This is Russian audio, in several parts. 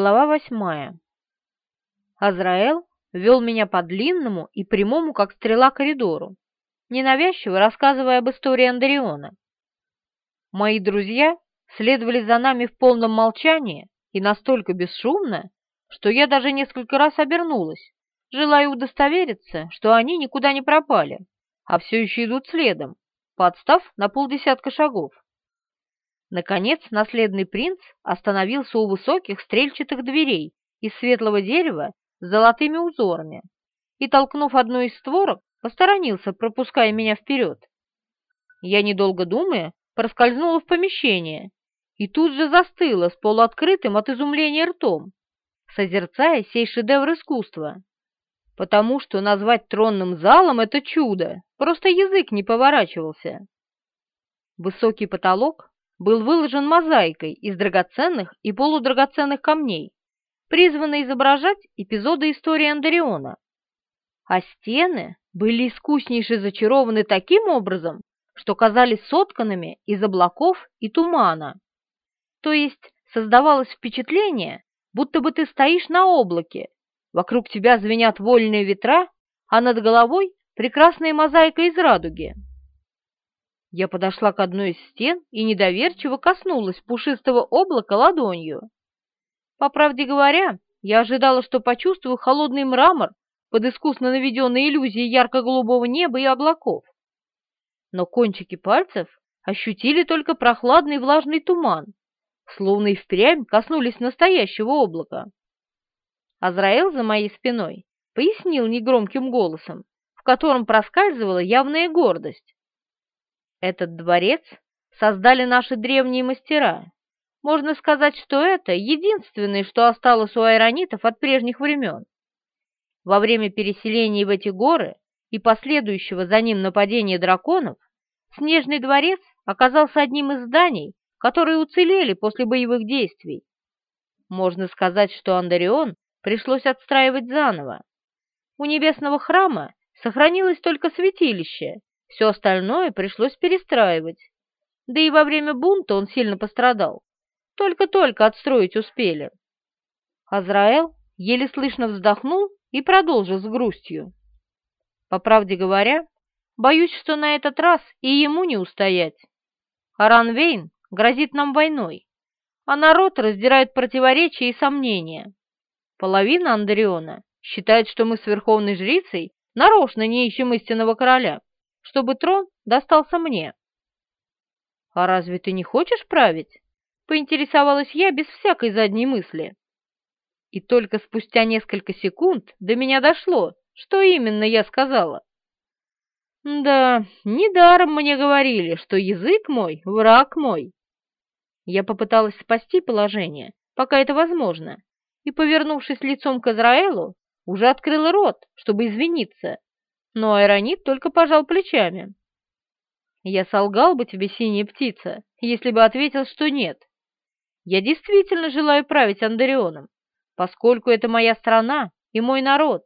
Глава восьмая. Азраэл вел меня по длинному и прямому, как стрела, коридору, ненавязчиво рассказывая об истории Андариона. Мои друзья следовали за нами в полном молчании и настолько бесшумно, что я даже несколько раз обернулась, желая удостовериться, что они никуда не пропали, а все еще идут следом, подстав на полдесятка шагов. Наконец, наследный принц остановился у высоких стрельчатых дверей из светлого дерева с золотыми узорами и, толкнув одну из створок, посторонился, пропуская меня вперед. Я, недолго думая, проскользнула в помещение и тут же застыла с полуоткрытым от изумления ртом, созерцая сей шедевр искусства. Потому что назвать тронным залом это чудо, просто язык не поворачивался. Высокий потолок был выложен мозаикой из драгоценных и полудрагоценных камней, призванной изображать эпизоды истории Андариона. А стены были искуснейше зачарованы таким образом, что казались сотканными из облаков и тумана. То есть создавалось впечатление, будто бы ты стоишь на облаке, вокруг тебя звенят вольные ветра, а над головой прекрасная мозаика из радуги. Я подошла к одной из стен и недоверчиво коснулась пушистого облака ладонью. По правде говоря, я ожидала, что почувствую холодный мрамор под искусно наведенной иллюзией ярко-голубого неба и облаков. Но кончики пальцев ощутили только прохладный влажный туман, словно и впрямь коснулись настоящего облака. Азраэл за моей спиной пояснил негромким голосом, в котором проскальзывала явная гордость. Этот дворец создали наши древние мастера. Можно сказать, что это единственное, что осталось у айронитов от прежних времен. Во время переселения в эти горы и последующего за ним нападения драконов, Снежный дворец оказался одним из зданий, которые уцелели после боевых действий. Можно сказать, что Андарион пришлось отстраивать заново. У небесного храма сохранилось только святилище, все остальное пришлось перестраивать. Да и во время бунта он сильно пострадал. Только-только отстроить успели. Азраэл еле слышно вздохнул и продолжил с грустью. По правде говоря, боюсь, что на этот раз и ему не устоять. Аранвейн грозит нам войной, а народ раздирает противоречия и сомнения. Половина Андериона считает, что мы с Верховной Жрицей нарочно не ищем истинного короля чтобы трон достался мне. «А разве ты не хочешь править?» — поинтересовалась я без всякой задней мысли. И только спустя несколько секунд до меня дошло, что именно я сказала. «Да, недаром мне говорили, что язык мой — враг мой». Я попыталась спасти положение, пока это возможно, и, повернувшись лицом к Израилу, уже открыла рот, чтобы извиниться, но Айронит только пожал плечами. «Я солгал бы тебе, синяя птица, если бы ответил, что нет. Я действительно желаю править Андарионом, поскольку это моя страна и мой народ,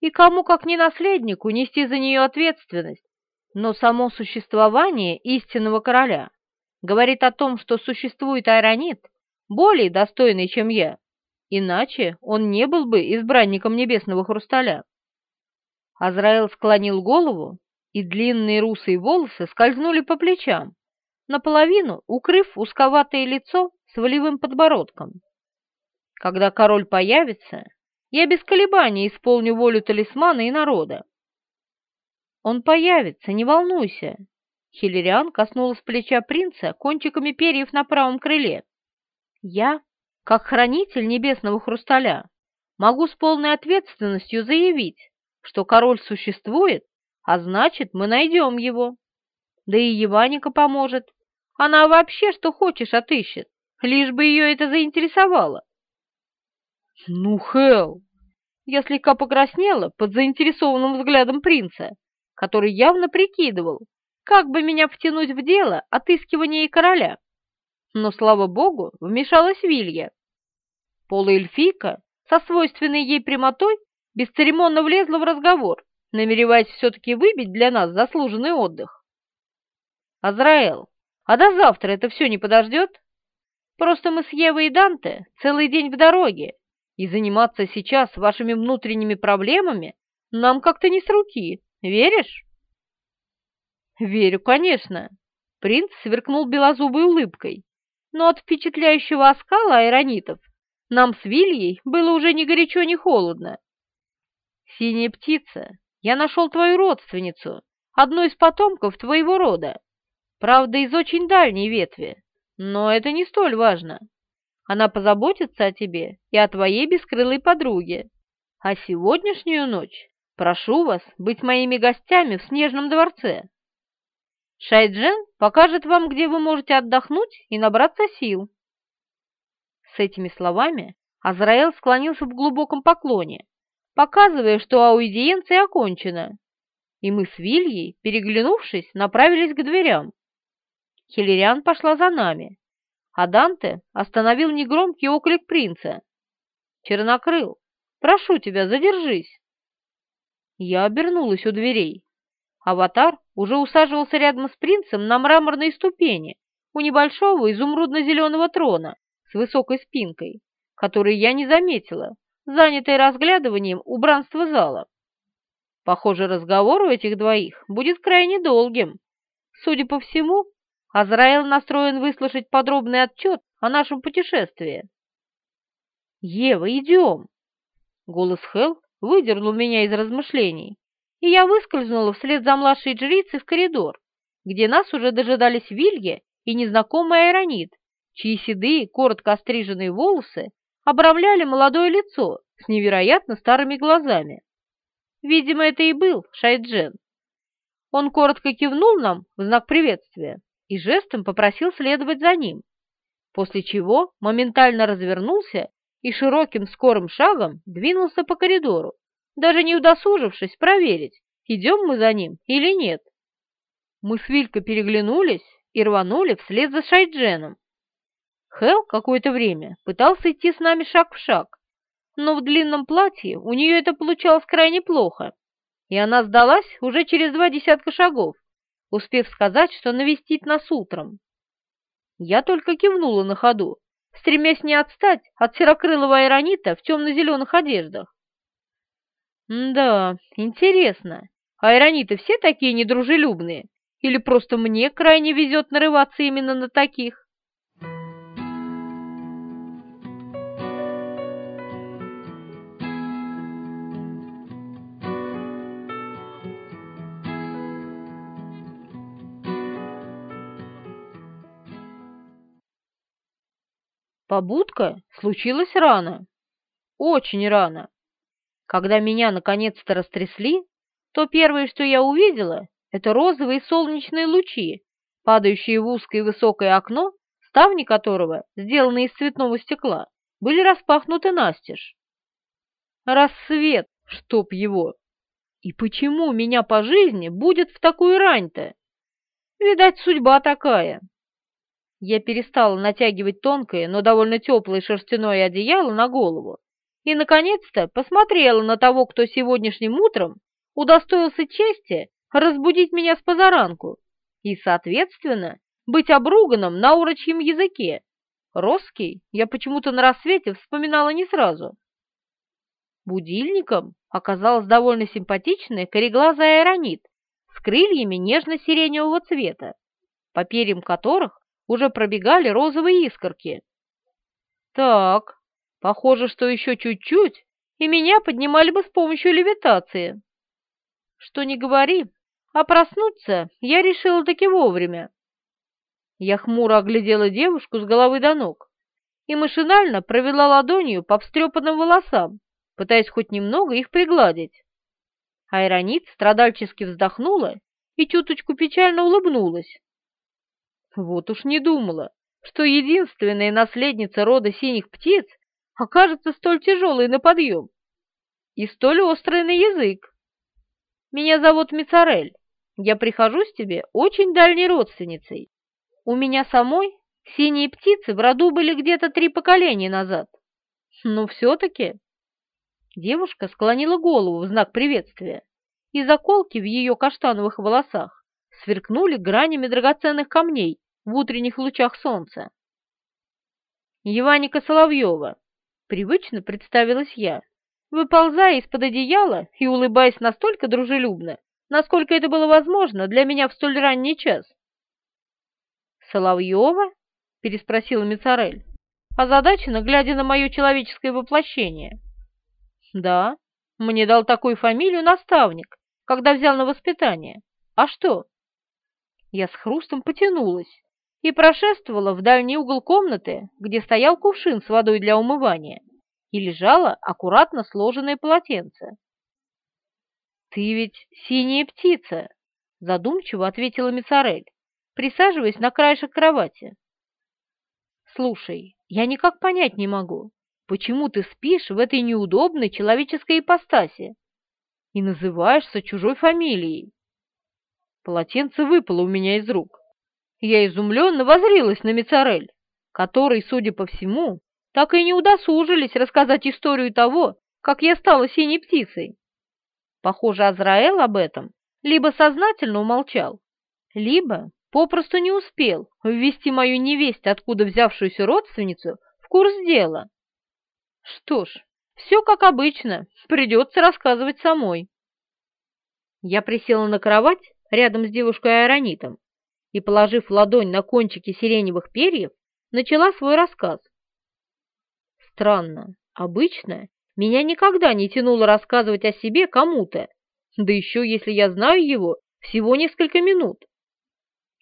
и кому, как не наследнику, нести за нее ответственность. Но само существование истинного короля говорит о том, что существует Айронит, более достойный, чем я, иначе он не был бы избранником небесного хрусталя. Азраэл склонил голову, и длинные русые волосы скользнули по плечам, наполовину укрыв узковатое лицо с волевым подбородком. Когда король появится, я без колебаний исполню волю талисмана и народа. Он появится, не волнуйся. Хиллериан коснулась плеча принца кончиками перьев на правом крыле. Я, как хранитель небесного хрусталя, могу с полной ответственностью заявить, что король существует, а значит, мы найдем его. Да и Еваника поможет. Она вообще что хочешь отыщет, лишь бы ее это заинтересовало. Ну, Хелл! Я слегка покраснела под заинтересованным взглядом принца, который явно прикидывал, как бы меня втянуть в дело отыскивания короля. Но, слава богу, вмешалась Вилья. Полуэльфийка со свойственной ей прямотой бесцеремонно влезла в разговор, намереваясь все-таки выбить для нас заслуженный отдых. «Азраэл, а до завтра это все не подождет?» Просто мы с Евой и Данте целый день в дороге, и заниматься сейчас вашими внутренними проблемами нам как-то не с руки, веришь?» «Верю, конечно», — принц сверкнул белозубой улыбкой, но от впечатляющего оскала аэронитов нам с Вильей было уже ни горячо, ни холодно. «Синяя птица, я нашел твою родственницу, одну из потомков твоего рода, правда, из очень дальней ветви, но это не столь важно. Она позаботится о тебе и о твоей бескрылой подруге. А сегодняшнюю ночь прошу вас быть моими гостями в Снежном дворце. Шайджен покажет вам, где вы можете отдохнуть и набраться сил. С этими словами Азраэл склонился в глубоком поклоне, показывая, что аудиенция окончена, и мы с Вильей, переглянувшись, направились к дверям. Хиллериан пошла за нами, а Данте остановил негромкий оклик принца. «Чернокрыл, прошу тебя, задержись!» Я обернулась у дверей. Аватар уже усаживался рядом с принцем на мраморной ступени у небольшого изумрудно-зеленого трона с высокой спинкой, который я не заметила, занятой разглядыванием убранства зала. Похоже, разговор у этих двоих будет крайне долгим. Судя по всему, Азраил настроен выслушать подробный отчет о нашем путешествии. «Ева, идем!» Голос Хел выдернул меня из размышлений, и я выскользнула вслед за младшей жрицей в коридор, где нас уже дожидались Вилье и незнакомый Айронит, чьи седые, коротко остриженные волосы обрамляли молодое лицо с невероятно старыми глазами. Видимо, это и был Шайджен. Он коротко кивнул нам в знак приветствия и жестом попросил следовать за ним, после чего моментально развернулся и широким скорым шагом двинулся по коридору, даже не удосужившись проверить, идем мы за ним или нет. Мы с Вилькой переглянулись и рванули вслед за Шайдженом. Хел какое-то время пытался идти с нами шаг в шаг, но в длинном платье у нее это получалось крайне плохо, и она сдалась уже через два десятка шагов, успев сказать, что навестит нас утром. Я только кивнула на ходу, стремясь не отстать от серокрылого аэронита в темно-зеленых одеждах. да, интересно, аэрониты все такие недружелюбные? Или просто мне крайне везет нарываться именно на таких? Побудка случилась рано, очень рано. Когда меня наконец-то растрясли, то первое, что я увидела, это розовые солнечные лучи, падающие в узкое высокое окно, ставни которого, сделанные из цветного стекла, были распахнуты настежь. Рассвет, чтоб его! И почему меня по жизни будет в такую рань-то? Видать, судьба такая. Я перестала натягивать тонкое, но довольно теплое шерстяное одеяло на голову и, наконец-то, посмотрела на того, кто сегодняшним утром удостоился чести разбудить меня с позаранку и, соответственно, быть обруганным на урочьем языке. Русский я почему-то на рассвете вспоминала не сразу. Будильником оказалась довольно симпатичная кореглазая аэронит с крыльями нежно-сиреневого цвета, по перьям которых уже пробегали розовые искорки. Так, похоже, что еще чуть-чуть, и меня поднимали бы с помощью левитации. Что не говори, а проснуться я решила таки вовремя. Я хмуро оглядела девушку с головы до ног и машинально провела ладонью по встрепанным волосам, пытаясь хоть немного их пригладить. Айронит страдальчески вздохнула и чуточку печально улыбнулась. Вот уж не думала, что единственная наследница рода синих птиц окажется столь тяжелой на подъем и столь острой на язык. Меня зовут Мицарель. Я прихожусь тебе очень дальней родственницей. У меня самой синие птицы в роду были где-то три поколения назад. Но все-таки... Девушка склонила голову в знак приветствия, и заколки в ее каштановых волосах сверкнули гранями драгоценных камней в утренних лучах солнца. Еваника Соловьева, привычно представилась я, выползая из-под одеяла и улыбаясь настолько дружелюбно, насколько это было возможно для меня в столь ранний час. «Соловьева?» — переспросила Мицарель, озадаченно глядя на мое человеческое воплощение. «Да, мне дал такую фамилию наставник, когда взял на воспитание. А что?» Я с хрустом потянулась и прошествовала в дальний угол комнаты, где стоял кувшин с водой для умывания и лежало аккуратно сложенное полотенце. «Ты ведь синяя птица!» — задумчиво ответила Мицарель, присаживаясь на краешек кровати. «Слушай, я никак понять не могу, почему ты спишь в этой неудобной человеческой ипостаси и называешься чужой фамилией?» Полотенце выпало у меня из рук. Я изумленно возрилась на Мицарель, который, судя по всему, так и не удосужились рассказать историю того, как я стала синей птицей. Похоже, Азраэл об этом либо сознательно умолчал, либо попросту не успел ввести мою невесть, откуда взявшуюся родственницу, в курс дела. Что ж, все как обычно, придется рассказывать самой. Я присела на кровать рядом с девушкой-аэронитом и, положив ладонь на кончики сиреневых перьев, начала свой рассказ. Странно, обычно меня никогда не тянуло рассказывать о себе кому-то, да еще если я знаю его всего несколько минут.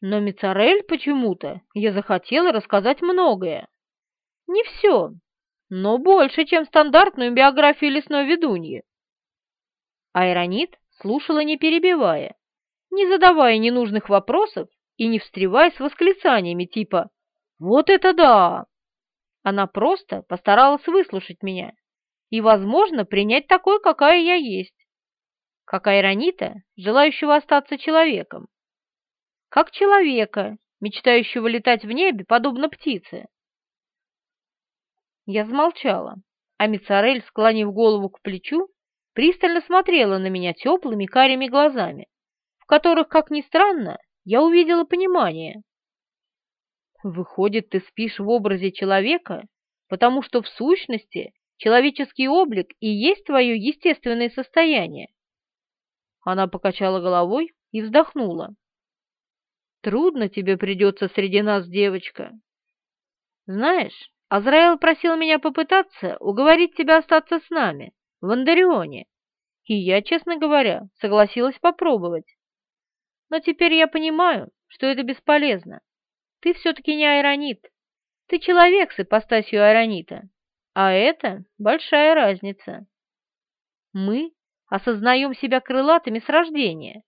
Но Мицарель почему-то я захотела рассказать многое. Не все, но больше, чем стандартную биографию лесной ведуньи. Айронит слушала не перебивая, не задавая ненужных вопросов и не встревая с восклицаниями типа «Вот это да!». Она просто постаралась выслушать меня и, возможно, принять такой, какая я есть. Как айронита, желающего остаться человеком как человека, мечтающего летать в небе, подобно птице. Я замолчала, а Мицарель, склонив голову к плечу, пристально смотрела на меня теплыми карими глазами, в которых, как ни странно, я увидела понимание. Выходит, ты спишь в образе человека, потому что в сущности человеческий облик и есть твое естественное состояние. Она покачала головой и вздохнула. Трудно тебе придется среди нас, девочка. Знаешь, Азраэл просил меня попытаться уговорить тебя остаться с нами, в Андарионе. И я, честно говоря, согласилась попробовать. Но теперь я понимаю, что это бесполезно. Ты все-таки не айронит. Ты человек с ипостасью айронита. А это большая разница. Мы осознаем себя крылатыми с рождения,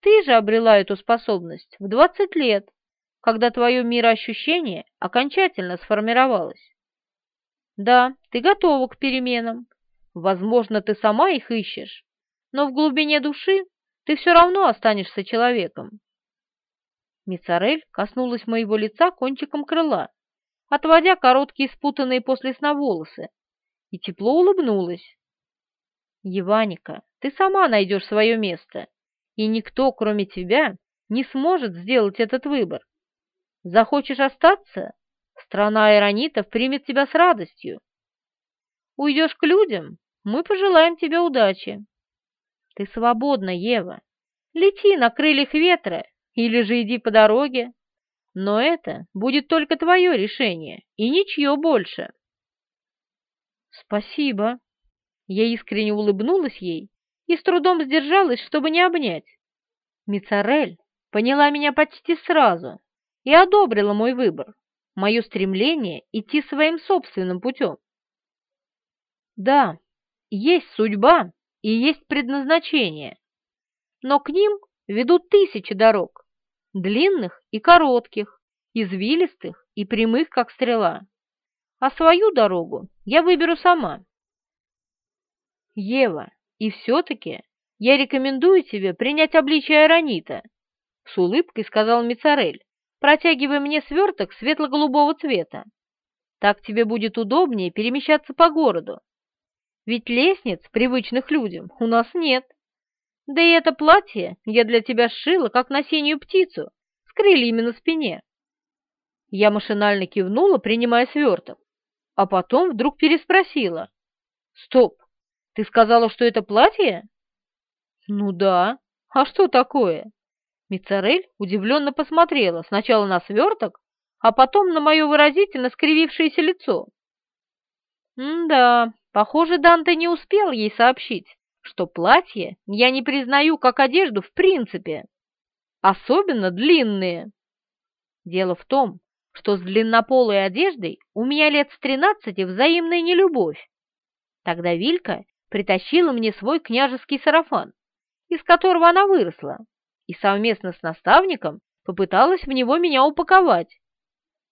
ты же обрела эту способность в 20 лет, когда твое мироощущение окончательно сформировалось. Да, ты готова к переменам. Возможно, ты сама их ищешь, но в глубине души ты все равно останешься человеком. Мицарель коснулась моего лица кончиком крыла, отводя короткие спутанные после сна волосы, и тепло улыбнулась. «Еваника, ты сама найдешь свое место, и никто, кроме тебя, не сможет сделать этот выбор. Захочешь остаться? Страна айронитов примет тебя с радостью. Уйдешь к людям? Мы пожелаем тебе удачи. Ты свободна, Ева. Лети на крыльях ветра или же иди по дороге. Но это будет только твое решение и ничье больше. Спасибо. Я искренне улыбнулась ей и с трудом сдержалась, чтобы не обнять. Мицарель поняла меня почти сразу и одобрила мой выбор, мое стремление идти своим собственным путем. Да, есть судьба и есть предназначение, но к ним ведут тысячи дорог, длинных и коротких, извилистых и прямых, как стрела. А свою дорогу я выберу сама. Ева, и все-таки я рекомендую тебе принять обличие Аронита, — с улыбкой сказал Мицарель, протягивая мне сверток светло-голубого цвета. Так тебе будет удобнее перемещаться по городу. Ведь лестниц, привычных людям, у нас нет. Да и это платье я для тебя сшила, как на синюю птицу, с крыльями на спине. Я машинально кивнула, принимая сверток. а потом вдруг переспросила. «Стоп, ты сказала, что это платье?» «Ну да. А что такое?» Мицарель удивленно посмотрела сначала на сверток, а потом на мое выразительно скривившееся лицо. «М-да, похоже, Данте не успел ей сообщить, что платье я не признаю как одежду в принципе, особенно длинные. Дело в том, что с длиннополой одеждой у меня лет с тринадцати взаимная нелюбовь. Тогда Вилька притащила мне свой княжеский сарафан, из которого она выросла, и совместно с наставником попыталась в него меня упаковать.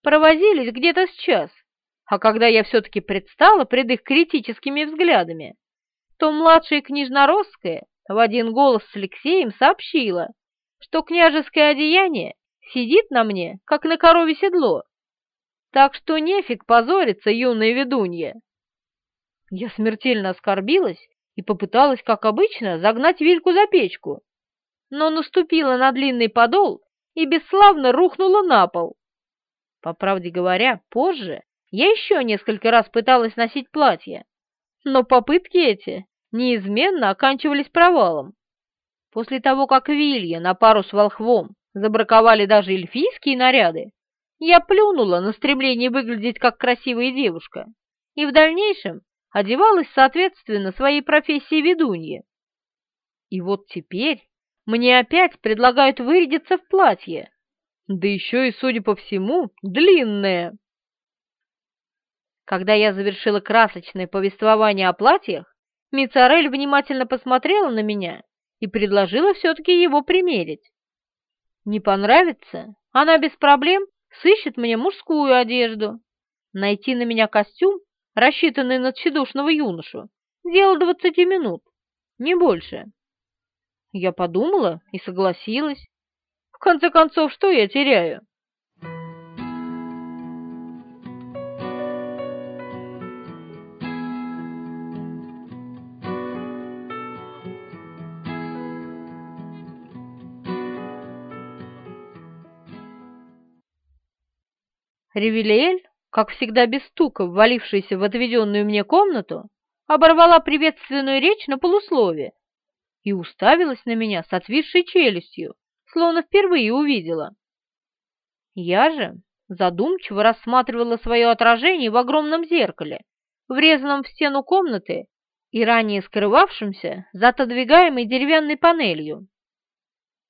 Провозились где-то с час, а когда я все-таки предстала пред их критическими взглядами, то младшая княжноросская в один голос с Алексеем сообщила, что княжеское одеяние сидит на мне, как на корове седло. Так что нефиг позориться, юная ведунья. Я смертельно оскорбилась и попыталась, как обычно, загнать Вильку за печку, но наступила на длинный подол и бесславно рухнула на пол. По правде говоря, позже я еще несколько раз пыталась носить платье, но попытки эти неизменно оканчивались провалом. После того, как Вилья на пару с волхвом забраковали даже эльфийские наряды, я плюнула на стремление выглядеть как красивая девушка и в дальнейшем одевалась соответственно своей профессии ведуньи. И вот теперь мне опять предлагают вырядиться в платье, да еще и, судя по всему, длинное. Когда я завершила красочное повествование о платьях, Мицарель внимательно посмотрела на меня и предложила все-таки его примерить. Не понравится, она без проблем сыщет мне мужскую одежду. Найти на меня костюм, рассчитанный на тщедушного юношу, дело двадцати минут, не больше. Я подумала и согласилась. В конце концов, что я теряю? Ревелиэль, как всегда без стука, ввалившаяся в отведенную мне комнату, оборвала приветственную речь на полусловие и уставилась на меня с отвисшей челюстью, словно впервые увидела. Я же задумчиво рассматривала свое отражение в огромном зеркале, врезанном в стену комнаты и ранее скрывавшемся за отодвигаемой деревянной панелью.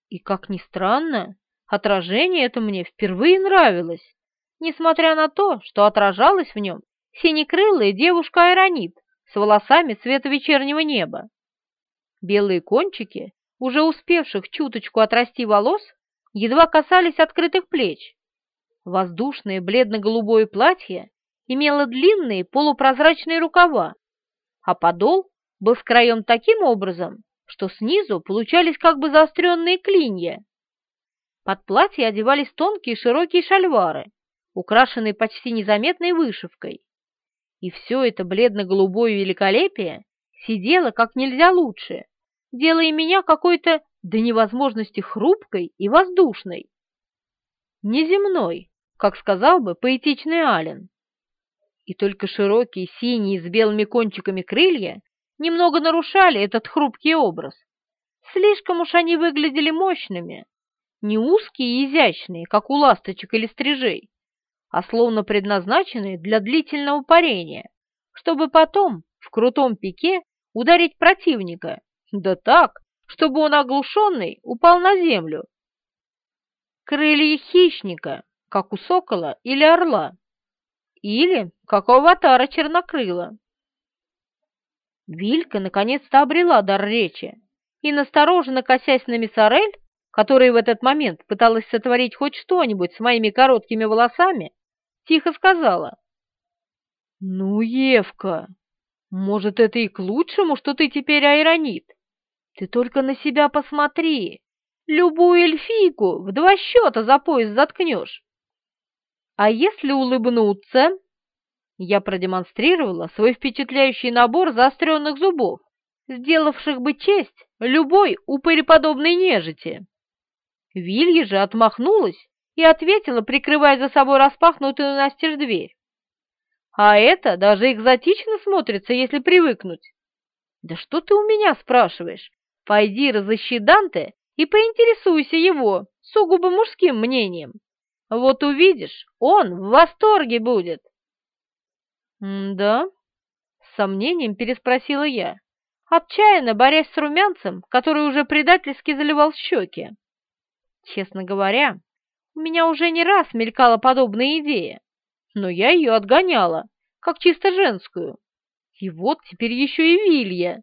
И, как ни странно, отражение это мне впервые нравилось несмотря на то, что отражалась в нем синекрылая девушка Айронит с волосами цвета вечернего неба. Белые кончики, уже успевших чуточку отрасти волос, едва касались открытых плеч. Воздушное бледно-голубое платье имело длинные полупрозрачные рукава, а подол был с краем таким образом, что снизу получались как бы заостренные клинья. Под платье одевались тонкие широкие шальвары, украшенный почти незаметной вышивкой. И все это бледно-голубое великолепие сидело как нельзя лучше, делая меня какой-то до невозможности хрупкой и воздушной. Неземной, как сказал бы поэтичный Ален. И только широкие синие с белыми кончиками крылья немного нарушали этот хрупкий образ. Слишком уж они выглядели мощными, не узкие и изящные, как у ласточек или стрижей, а словно предназначенные для длительного парения, чтобы потом в крутом пике ударить противника, да так, чтобы он оглушенный упал на землю. Крылья хищника, как у сокола или орла, или как у аватара чернокрыла. Вилька наконец-то обрела дар речи, и, настороженно косясь на Миссарель, которая в этот момент пыталась сотворить хоть что-нибудь с моими короткими волосами, тихо сказала. «Ну, Евка, может, это и к лучшему, что ты теперь айронит. Ты только на себя посмотри. Любую эльфийку в два счета за пояс заткнешь. А если улыбнуться?» Я продемонстрировала свой впечатляющий набор заостренных зубов, сделавших бы честь любой упыреподобной нежити. Вилья же отмахнулась и ответила, прикрывая за собой распахнутую настежь дверь. А это даже экзотично смотрится, если привыкнуть. Да что ты у меня спрашиваешь? Пойди разыщи Данте и поинтересуйся его сугубо мужским мнением. Вот увидишь, он в восторге будет. «Да?» — с сомнением переспросила я, отчаянно борясь с румянцем, который уже предательски заливал щеки. Честно говоря, у меня уже не раз мелькала подобная идея, но я ее отгоняла, как чисто женскую. И вот теперь еще и Вилья.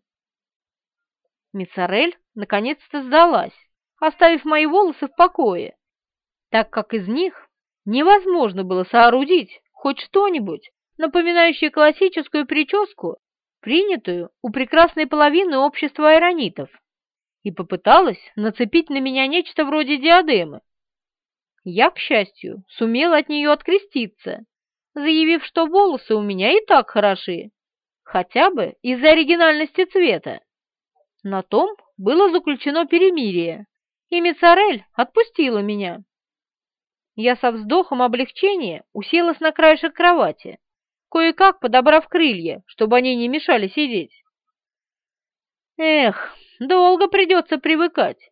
Мицарель наконец-то сдалась, оставив мои волосы в покое, так как из них невозможно было соорудить хоть что-нибудь, напоминающее классическую прическу, принятую у прекрасной половины общества айронитов, и попыталась нацепить на меня нечто вроде диадемы. Я, к счастью, сумела от нее откреститься, заявив, что волосы у меня и так хороши, хотя бы из-за оригинальности цвета. На том было заключено перемирие, и Мицарель отпустила меня. Я со вздохом облегчения уселась на краешек кровати, кое-как подобрав крылья, чтобы они не мешали сидеть. Эх, долго придется привыкать.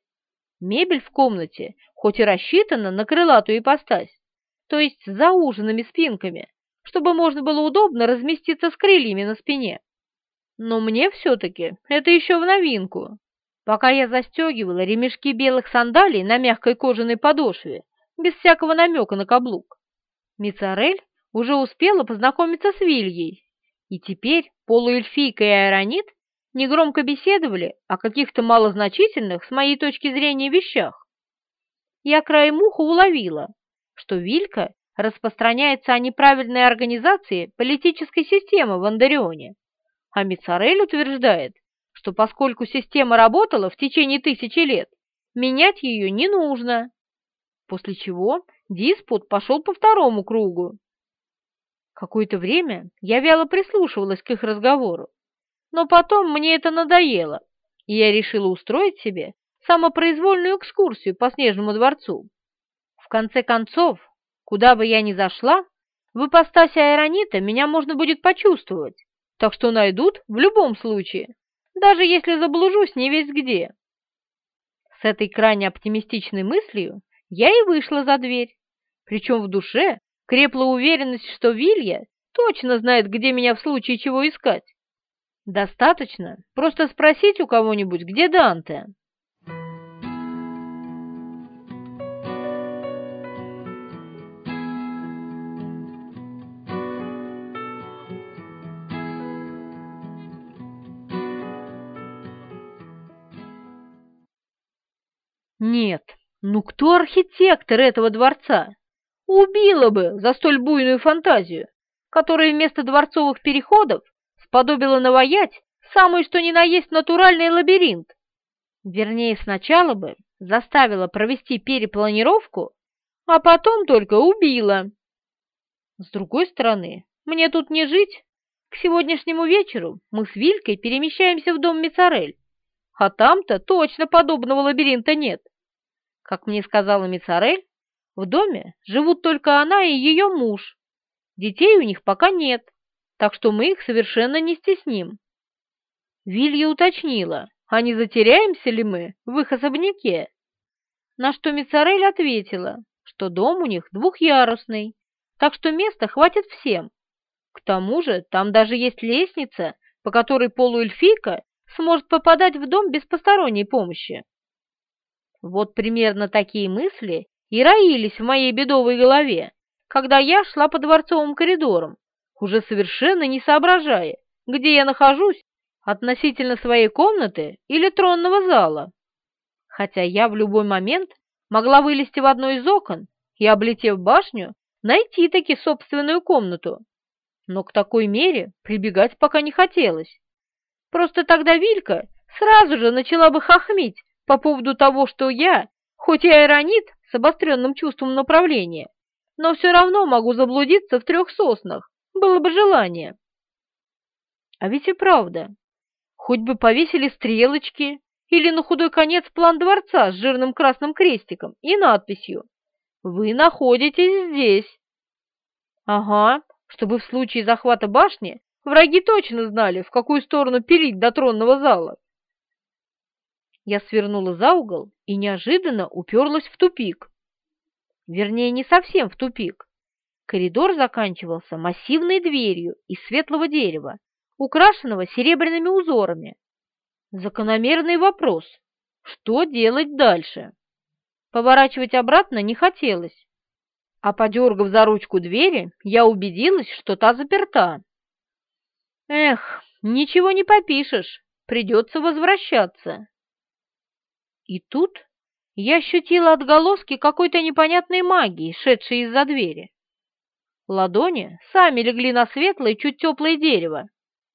Мебель в комнате хоть и рассчитана на крылатую ипостась, то есть с зауженными спинками, чтобы можно было удобно разместиться с крыльями на спине. Но мне все-таки это еще в новинку. Пока я застегивала ремешки белых сандалий на мягкой кожаной подошве, без всякого намека на каблук, Мицарель уже успела познакомиться с Вильей, и теперь полуэльфийка и аэронит негромко беседовали о каких-то малозначительных, с моей точки зрения, вещах. Я краем уха уловила, что Вилька распространяется о неправильной организации политической системы в Андарионе, а Мицарель утверждает, что поскольку система работала в течение тысячи лет, менять ее не нужно. После чего диспут пошел по второму кругу. Какое-то время я вяло прислушивалась к их разговору, но потом мне это надоело, и я решила устроить себе самопроизвольную экскурсию по Снежному дворцу. В конце концов, куда бы я ни зашла, в ипостаси аэронита меня можно будет почувствовать, так что найдут в любом случае, даже если заблужусь не весь где. С этой крайне оптимистичной мыслью я и вышла за дверь, причем в душе крепла уверенность, что Вилья точно знает, где меня в случае чего искать. Достаточно просто спросить у кого-нибудь, где Данте. Нет, ну кто архитектор этого дворца? Убила бы за столь буйную фантазию, которая вместо дворцовых переходов сподобила наваять самый что ни на есть натуральный лабиринт. Вернее, сначала бы заставила провести перепланировку, а потом только убила. С другой стороны, мне тут не жить. К сегодняшнему вечеру мы с Вилькой перемещаемся в дом Мицарель, а там-то точно подобного лабиринта нет. Как мне сказала Мицарель, в доме живут только она и ее муж. Детей у них пока нет, так что мы их совершенно не стесним. Вилья уточнила, а не затеряемся ли мы в их особняке? На что Мицарель ответила, что дом у них двухъярусный, так что места хватит всем. К тому же там даже есть лестница, по которой полуэльфийка сможет попадать в дом без посторонней помощи. Вот примерно такие мысли и роились в моей бедовой голове, когда я шла по дворцовым коридорам, уже совершенно не соображая, где я нахожусь относительно своей комнаты или тронного зала. Хотя я в любой момент могла вылезти в одно из окон и, облетев башню, найти таки собственную комнату. Но к такой мере прибегать пока не хотелось. Просто тогда Вилька сразу же начала бы хохмить по поводу того, что я, хоть и аэронит с обостренным чувством направления, но все равно могу заблудиться в трех соснах, было бы желание. А ведь и правда, хоть бы повесили стрелочки или на худой конец план дворца с жирным красным крестиком и надписью «Вы находитесь здесь». Ага, чтобы в случае захвата башни враги точно знали, в какую сторону пилить до тронного зала. Я свернула за угол и неожиданно уперлась в тупик. Вернее, не совсем в тупик. Коридор заканчивался массивной дверью из светлого дерева, украшенного серебряными узорами. Закономерный вопрос – что делать дальше? Поворачивать обратно не хотелось, а подергав за ручку двери, я убедилась, что та заперта. Эх, ничего не попишешь, придется возвращаться. И тут я ощутила отголоски какой-то непонятной магии, шедшей из-за двери. Ладони сами легли на светлое, чуть теплое дерево,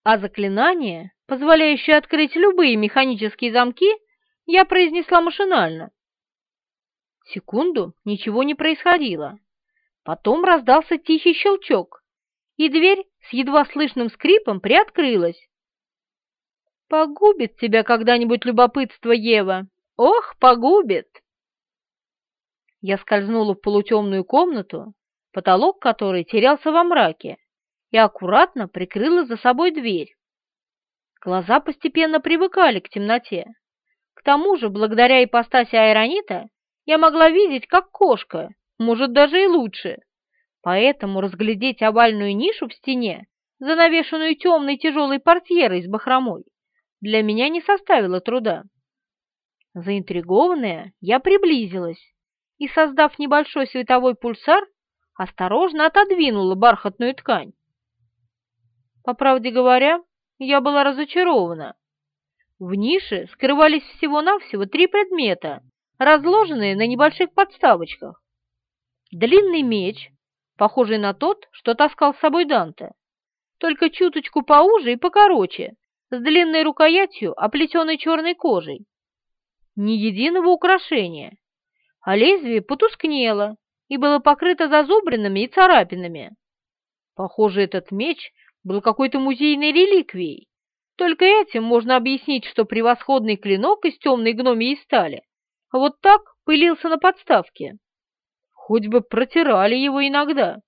а заклинание, позволяющее открыть любые механические замки, я произнесла машинально. Секунду ничего не происходило. Потом раздался тихий щелчок, и дверь с едва слышным скрипом приоткрылась. «Погубит тебя когда-нибудь любопытство, Ева! Ох, погубит!» Я скользнула в полутемную комнату, потолок которой терялся во мраке, и аккуратно прикрыла за собой дверь. Глаза постепенно привыкали к темноте. К тому же, благодаря ипостаси аэронита, я могла видеть, как кошка, может, даже и лучше. Поэтому разглядеть овальную нишу в стене, занавешенную темной тяжелой портьерой с бахромой, для меня не составило труда. Заинтригованная, я приблизилась и, создав небольшой световой пульсар, осторожно отодвинула бархатную ткань. По правде говоря, я была разочарована. В нише скрывались всего-навсего три предмета, разложенные на небольших подставочках. Длинный меч, похожий на тот, что таскал с собой Данте, только чуточку поуже и покороче, с длинной рукоятью, оплетенной черной кожей. Ни единого украшения, а лезвие потускнело и было покрыто зазубринами и царапинами. Похоже, этот меч был какой-то музейной реликвией. Только этим можно объяснить, что превосходный клинок из темной гномии стали вот так пылился на подставке. Хоть бы протирали его иногда.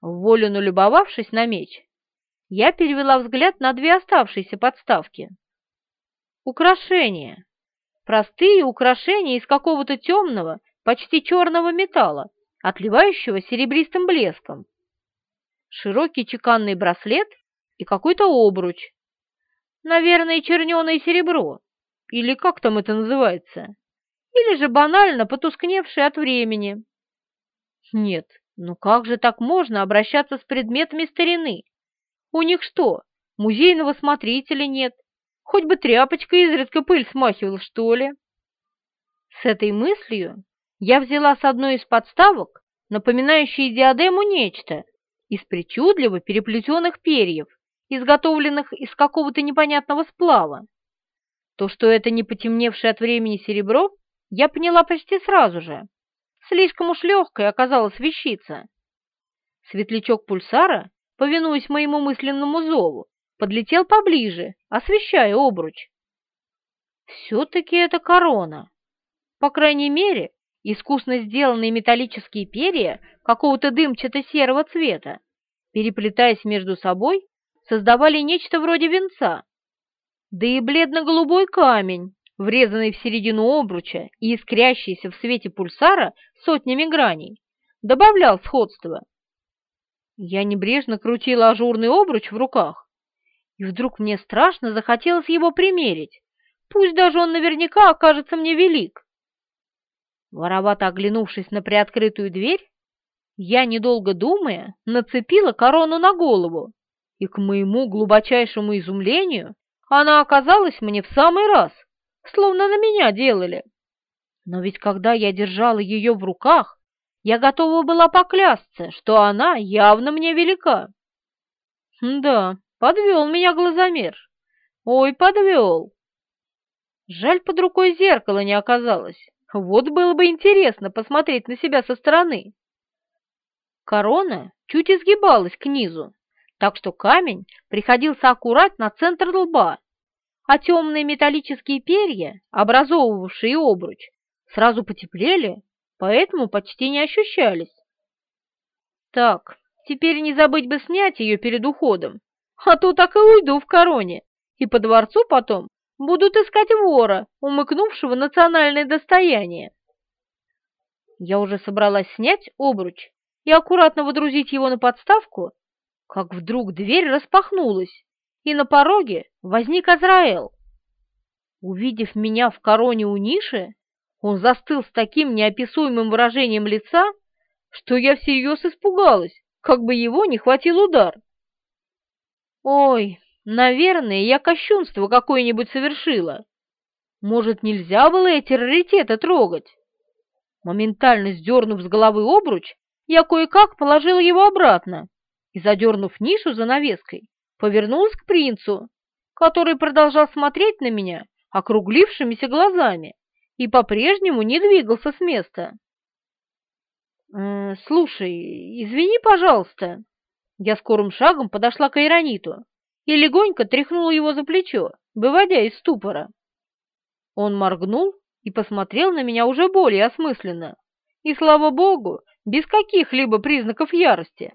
Волю налюбовавшись на меч, я перевела взгляд на две оставшиеся подставки. Украшения. Простые украшения из какого-то темного, почти черного металла, отливающего серебристым блеском. Широкий чеканный браслет и какой-то обруч. Наверное, черненое серебро, или как там это называется, или же банально потускневшее от времени. Нет, ну как же так можно обращаться с предметами старины? У них что, музейного смотрителя нет? Хоть бы тряпочкой изредка пыль смахивал, что ли? С этой мыслью я взяла с одной из подставок, напоминающей диадему, нечто из причудливо переплетенных перьев, изготовленных из какого-то непонятного сплава. То, что это не потемневшее от времени серебро, я поняла почти сразу же. Слишком уж легкой оказалась вещица. Светлячок пульсара, повинуясь моему мысленному зову, подлетел поближе, освещая обруч. Все-таки это корона. По крайней мере, искусно сделанные металлические перья какого-то дымчато-серого цвета, переплетаясь между собой, создавали нечто вроде венца. Да и бледно-голубой камень, врезанный в середину обруча и искрящийся в свете пульсара сотнями граней, добавлял сходства. Я небрежно крутила ажурный обруч в руках, и вдруг мне страшно захотелось его примерить, пусть даже он наверняка окажется мне велик. Воровато оглянувшись на приоткрытую дверь, я, недолго думая, нацепила корону на голову, и, к моему глубочайшему изумлению, она оказалась мне в самый раз словно на меня делали. Но ведь когда я держала ее в руках, я готова была поклясться, что она явно мне велика. Да, подвел меня глазомер. Ой, подвел. Жаль, под рукой зеркало не оказалось. Вот было бы интересно посмотреть на себя со стороны. Корона чуть изгибалась к низу, так что камень приходился аккурат на центр лба а темные металлические перья, образовывавшие обруч, сразу потеплели, поэтому почти не ощущались. Так, Теперь не забыть бы снять ее перед уходом, а то так и уйду в короне, и по дворцу потом будут искать вора, умыкнувшего национальное достояние. Я уже собралась снять обруч и аккуратно водрузить его на подставку, как вдруг дверь распахнулась, и на пороге возник Азраэл. Увидев меня в короне у ниши, он застыл с таким неописуемым выражением лица, что я всерьез испугалась, как бы его не хватил удар. Ой, наверное, я кощунство какое-нибудь совершила. Может, нельзя было эти раритеты трогать? Моментально сдернув с головы обруч, я кое-как положила его обратно и, задернув нишу за навеской, повернулась к принцу, который продолжал смотреть на меня округлившимися глазами и по-прежнему не двигался с места. «Э, «Слушай, извини, пожалуйста». Я скорым шагом подошла к Айрониту и легонько тряхнула его за плечо, выводя из ступора. Он моргнул и посмотрел на меня уже более осмысленно, и, слава богу, без каких-либо признаков ярости.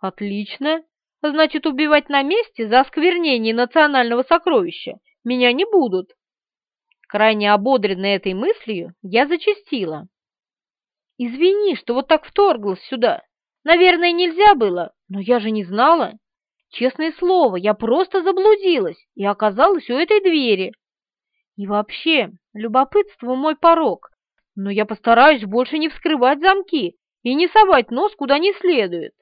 Отлично. Значит, убивать на месте за осквернение национального сокровища меня не будут. Крайне ободренная этой мыслью, я зачастила. Извини, что вот так вторглась сюда. Наверное, нельзя было, но я же не знала. Честное слово, я просто заблудилась и оказалась у этой двери. И вообще, любопытство мой порог, но я постараюсь больше не вскрывать замки и не совать нос куда не следует.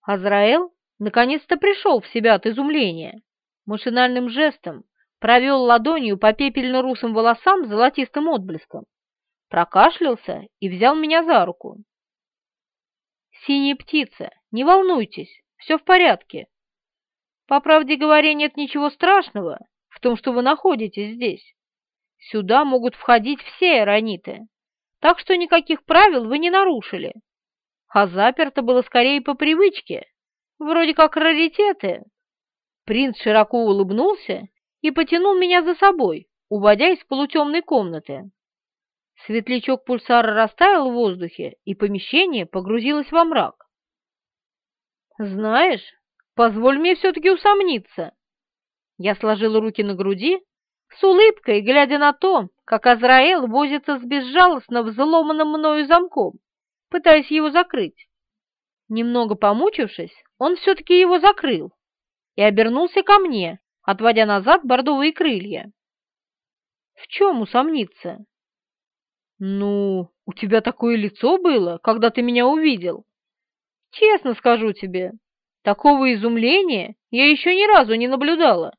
Азраэл наконец-то пришел в себя от изумления. Машинальным жестом провел ладонью по пепельно-русым волосам с золотистым отблеском, прокашлялся и взял меня за руку. «Синяя птица, не волнуйтесь, все в порядке. По правде говоря, нет ничего страшного в том, что вы находитесь здесь. Сюда могут входить все аэрониты, так что никаких правил вы не нарушили. А заперто было скорее по привычке, вроде как раритеты. Принц широко улыбнулся и потянул меня за собой, уводя из полутемной комнаты. Светлячок пульсара растаял в воздухе, и помещение погрузилось во мрак. «Знаешь, позволь мне все-таки усомниться». Я сложила руки на груди с улыбкой, глядя на то, как Азраэл возится с безжалостно взломанным мною замком, пытаясь его закрыть. Немного помучившись, он все-таки его закрыл и обернулся ко мне, отводя назад бордовые крылья. В чем усомниться? Ну, у тебя такое лицо было, когда ты меня увидел. Честно скажу тебе, такого изумления я еще ни разу не наблюдала.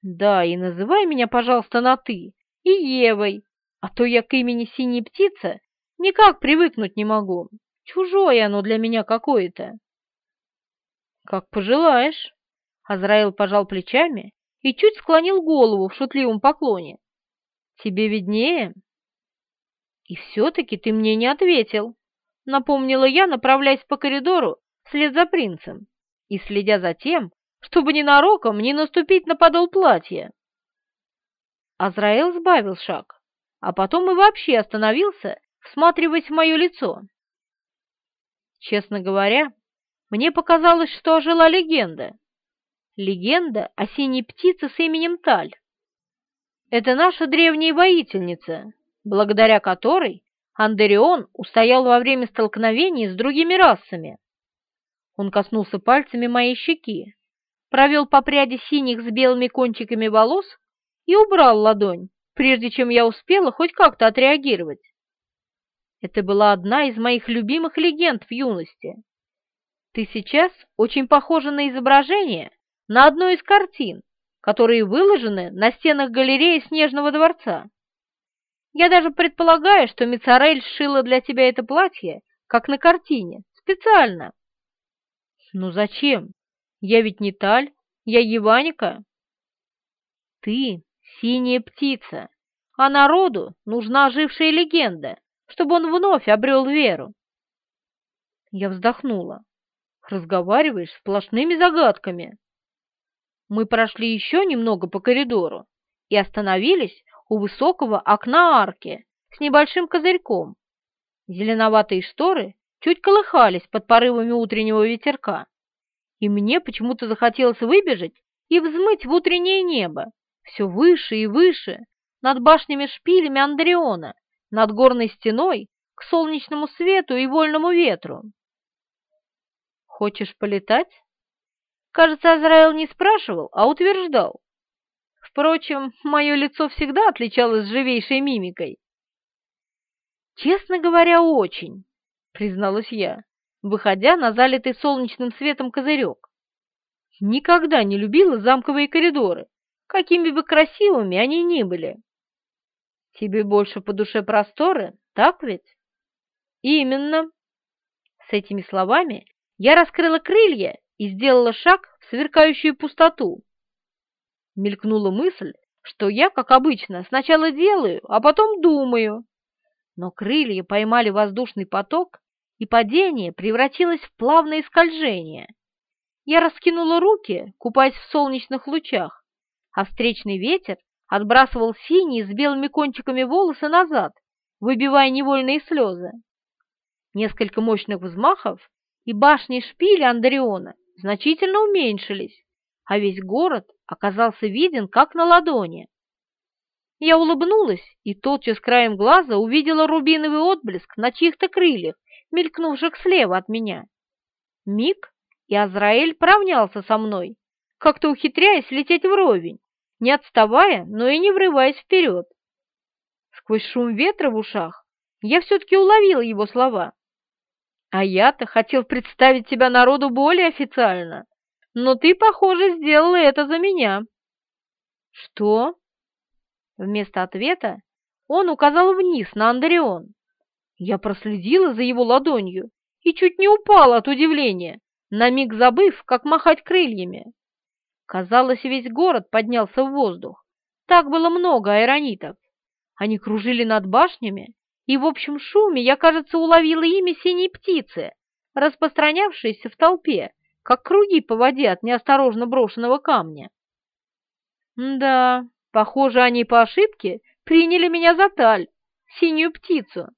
Да, и называй меня, пожалуйста, на «ты» и Евой, а то я к имени Синей Птица никак привыкнуть не могу. Чужое оно для меня какое-то. Как пожелаешь. Азраил пожал плечами и чуть склонил голову в шутливом поклоне. Тебе виднее. И все-таки ты мне не ответил, напомнила я, направляясь по коридору вслед за принцем и следя за тем, чтобы ненароком не наступить на подол платья. Азраэл сбавил шаг, а потом и вообще остановился, всматриваясь в мое лицо. Честно говоря, мне показалось, что ожила легенда. Легенда о синей птице с именем Таль. Это наша древняя воительница, благодаря которой Андерион устоял во время столкновений с другими расами. Он коснулся пальцами моей щеки, провел по пряди синих с белыми кончиками волос и убрал ладонь, прежде чем я успела хоть как-то отреагировать. Это была одна из моих любимых легенд в юности. Ты сейчас очень похожа на изображение на одну из картин, которые выложены на стенах галереи Снежного дворца. Я даже предполагаю, что Мицарель сшила для тебя это платье, как на картине, специально. Ну зачем? Я ведь не Таль, я Еваника. Ты синяя птица, а народу нужна ожившая легенда, чтобы он вновь обрел веру. Я вздохнула. Разговариваешь сплошными загадками. Мы прошли еще немного по коридору и остановились у высокого окна арки с небольшим козырьком. Зеленоватые шторы чуть колыхались под порывами утреннего ветерка, и мне почему-то захотелось выбежать и взмыть в утреннее небо, все выше и выше, над башнями-шпилями Андреона, над горной стеной, к солнечному свету и вольному ветру. «Хочешь полетать?» Кажется, Азраил не спрашивал, а утверждал. Впрочем, мое лицо всегда отличалось живейшей мимикой. «Честно говоря, очень», — призналась я, выходя на залитый солнечным светом козырек. «Никогда не любила замковые коридоры, какими бы красивыми они ни были». «Тебе больше по душе просторы, так ведь?» «Именно». С этими словами я раскрыла крылья и сделала шаг в сверкающую пустоту. Мелькнула мысль, что я, как обычно, сначала делаю, а потом думаю. Но крылья поймали воздушный поток, и падение превратилось в плавное скольжение. Я раскинула руки, купаясь в солнечных лучах, а встречный ветер отбрасывал синие с белыми кончиками волосы назад, выбивая невольные слезы. Несколько мощных взмахов, и башни шпиля Андреона значительно уменьшились, а весь город оказался виден как на ладони. Я улыбнулась и тотчас краем глаза увидела рубиновый отблеск на чьих-то крыльях, мелькнувших слева от меня. Миг, и Азраэль поравнялся со мной, как-то ухитряясь лететь вровень, не отставая, но и не врываясь вперед. Сквозь шум ветра в ушах я все-таки уловила его слова. А я-то хотел представить тебя народу более официально, но ты, похоже, сделала это за меня. Что? Вместо ответа он указал вниз на Андреон. Я проследила за его ладонью и чуть не упала от удивления, на миг забыв, как махать крыльями. Казалось, весь город поднялся в воздух. Так было много аэронитов. Они кружили над башнями, и в общем шуме я, кажется, уловила имя синей птицы, распространявшейся в толпе, как круги по воде от неосторожно брошенного камня. Да, похоже, они по ошибке приняли меня за таль, синюю птицу,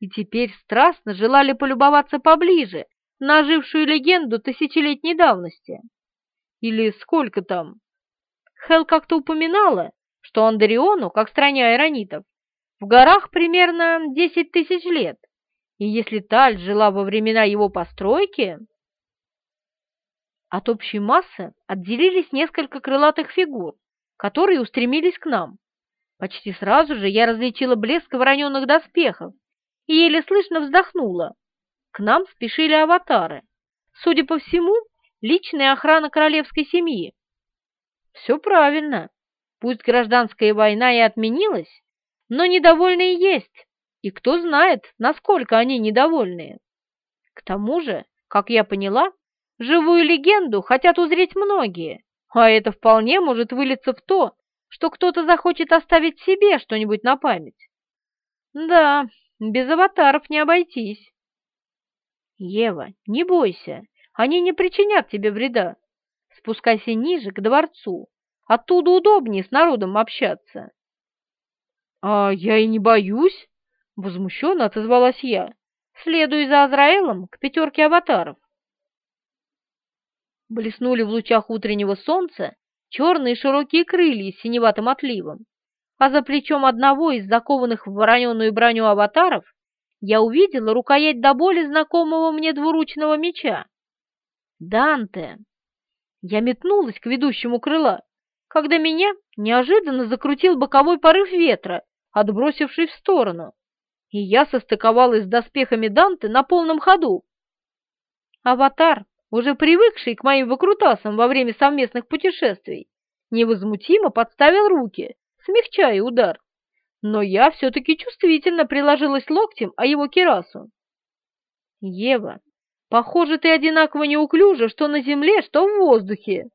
и теперь страстно желали полюбоваться поближе на ожившую легенду тысячелетней давности. Или сколько там? Хел как-то упоминала, что Андариону, как стране айронитов, в горах примерно десять тысяч лет, и если Таль жила во времена его постройки... От общей массы отделились несколько крылатых фигур, которые устремились к нам. Почти сразу же я различила блеск вороненных доспехов и еле слышно вздохнула. К нам спешили аватары. Судя по всему, личная охрана королевской семьи. Все правильно. Пусть гражданская война и отменилась, но недовольные есть, и кто знает, насколько они недовольные. К тому же, как я поняла, живую легенду хотят узреть многие, а это вполне может вылиться в то, что кто-то захочет оставить себе что-нибудь на память. Да, без аватаров не обойтись. Ева, не бойся, они не причинят тебе вреда. Спускайся ниже, к дворцу. Оттуда удобнее с народом общаться. «А я и не боюсь!» — возмущенно отозвалась я, следуя за Азраэлом к пятерке аватаров. Блеснули в лучах утреннего солнца черные широкие крылья с синеватым отливом, а за плечом одного из закованных в вороненую броню аватаров я увидела рукоять до боли знакомого мне двуручного меча. Данте! Я метнулась к ведущему крыла, когда меня неожиданно закрутил боковой порыв ветра, отбросивший в сторону, и я состыковалась с доспехами Данте на полном ходу. Аватар, уже привыкший к моим выкрутасам во время совместных путешествий, невозмутимо подставил руки, смягчая удар, но я все-таки чувствительно приложилась локтем о его кирасу. «Ева, похоже, ты одинаково неуклюжа, что на земле, что в воздухе!»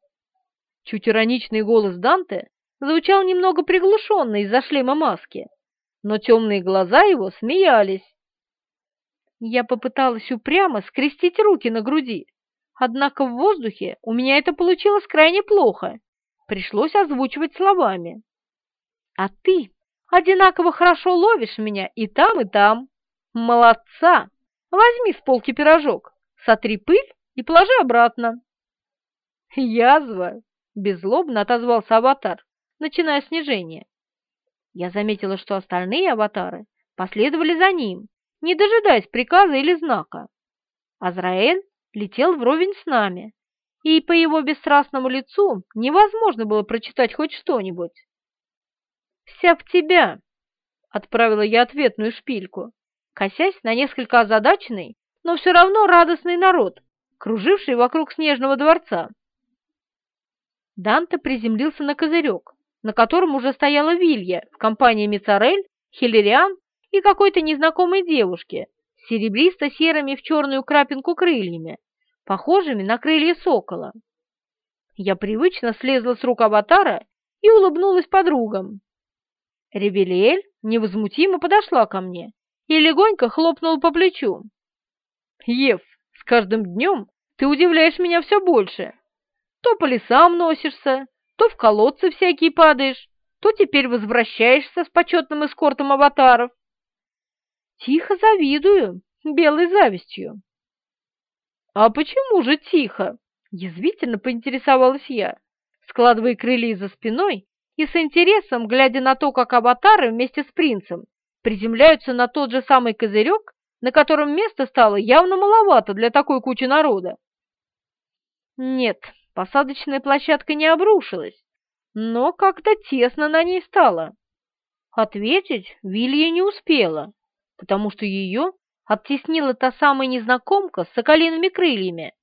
Чуть ироничный голос Данте звучал немного приглушенно из-за шлема маски, но темные глаза его смеялись. Я попыталась упрямо скрестить руки на груди, однако в воздухе у меня это получилось крайне плохо. Пришлось озвучивать словами. «А ты одинаково хорошо ловишь меня и там, и там. Молодца! Возьми с полки пирожок, сотри пыль и положи обратно. Язва, беззлобно отозвался аватар, начиная снижение. Я заметила, что остальные аватары последовали за ним, не дожидаясь приказа или знака. Азраэль летел вровень с нами, и по его бесстрастному лицу невозможно было прочитать хоть что-нибудь. «Вся в тебя!» — отправила я ответную шпильку, косясь на несколько озадаченный, но все равно радостный народ, круживший вокруг снежного дворца. Данте приземлился на козырек, на котором уже стояла Вилья в компании Мицарель, Хиллериан и какой-то незнакомой девушки серебристо-серыми в черную крапинку крыльями, похожими на крылья сокола. Я привычно слезла с рук аватара и улыбнулась подругам. Ребелиэль невозмутимо подошла ко мне и легонько хлопнула по плечу. «Ев, с каждым днем ты удивляешь меня все больше. То по лесам носишься, то в колодцы всякие падаешь, то теперь возвращаешься с почетным эскортом аватаров. Тихо завидую, белой завистью. А почему же тихо? Язвительно поинтересовалась я, складывая крылья за спиной и с интересом глядя на то, как аватары вместе с принцем приземляются на тот же самый козырек, на котором место стало явно маловато для такой кучи народа. Нет, Посадочная площадка не обрушилась, но как-то тесно на ней стало. Ответить Вилья не успела, потому что ее оттеснила та самая незнакомка с соколиными крыльями,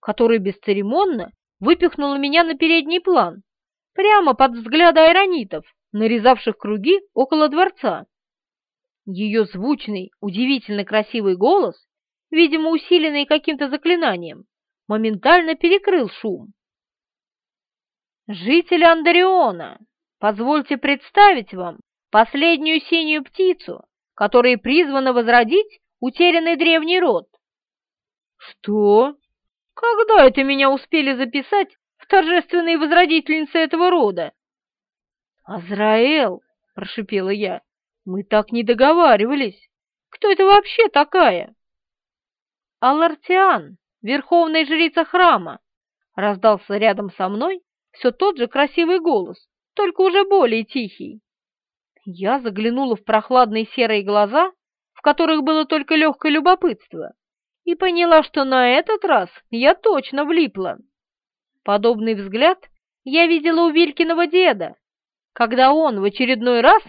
которая бесцеремонно выпихнула меня на передний план, прямо под взгляды айронитов, нарезавших круги около дворца. Ее звучный, удивительно красивый голос, видимо, усиленный каким-то заклинанием, моментально перекрыл шум. «Жители Андариона, позвольте представить вам последнюю синюю птицу, которая призвана возродить утерянный древний род». «Что? Когда это меня успели записать в торжественные возродительницы этого рода?» «Азраэл!» — прошипела я. «Мы так не договаривались. Кто это вообще такая?» «Алартиан, верховная жрица храма», — раздался рядом со мной все тот же красивый голос, только уже более тихий. Я заглянула в прохладные серые глаза, в которых было только легкое любопытство, и поняла, что на этот раз я точно влипла. Подобный взгляд я видела у Вилькиного деда, когда он в очередной раз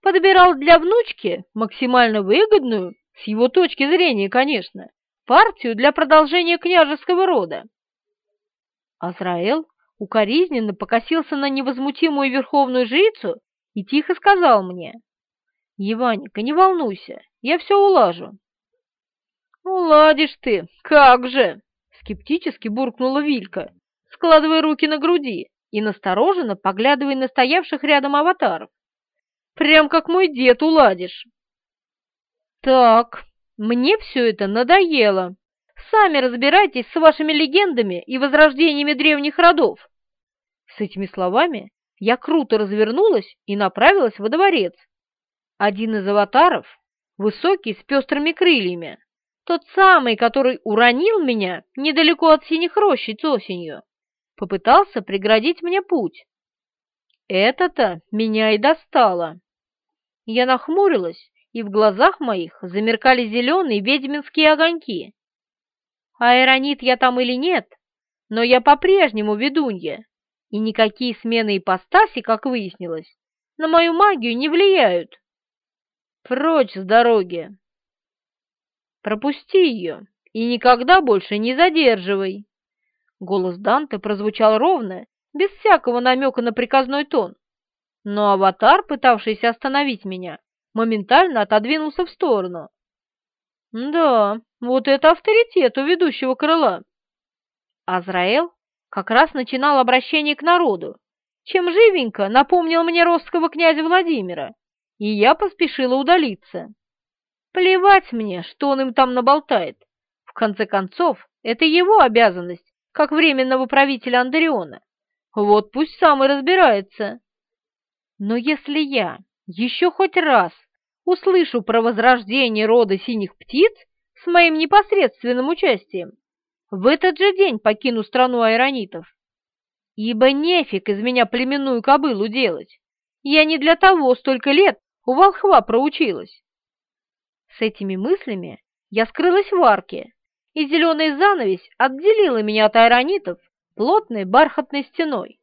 подбирал для внучки максимально выгодную, с его точки зрения, конечно, партию для продолжения княжеского рода. Азраэл укоризненно покосился на невозмутимую верховную жрицу и тихо сказал мне, «Еваника, не волнуйся, я все улажу». «Уладишь ты, как же!» — скептически буркнула Вилька, складывая руки на груди и настороженно поглядывая на стоявших рядом аватаров. «Прям как мой дед уладишь!» «Так, мне все это надоело. Сами разбирайтесь с вашими легендами и возрождениями древних родов. С этими словами я круто развернулась и направилась во дворец. Один из аватаров, высокий, с пестрыми крыльями, тот самый, который уронил меня недалеко от синих рощиц осенью, попытался преградить мне путь. Это-то меня и достало. Я нахмурилась, и в глазах моих замеркали зеленые ведьминские огоньки. Аэронит я там или нет, но я по-прежнему ведунья, и никакие смены ипостаси, как выяснилось, на мою магию не влияют. Прочь с дороги! Пропусти ее и никогда больше не задерживай. Голос Данте прозвучал ровно, без всякого намека на приказной тон. Но аватар, пытавшийся остановить меня, моментально отодвинулся в сторону. Да, вот это авторитет у ведущего крыла. Азраэл как раз начинал обращение к народу, чем живенько напомнил мне русского князя Владимира, и я поспешила удалиться. Плевать мне, что он им там наболтает. В конце концов, это его обязанность, как временного правителя Андреона. Вот пусть сам и разбирается. Но если я еще хоть раз услышу про возрождение рода синих птиц, с моим непосредственным участием, в этот же день покину страну айронитов. Ибо нефиг из меня племенную кобылу делать. Я не для того столько лет у волхва проучилась. С этими мыслями я скрылась в арке, и зеленый занавес отделила меня от айронитов плотной бархатной стеной.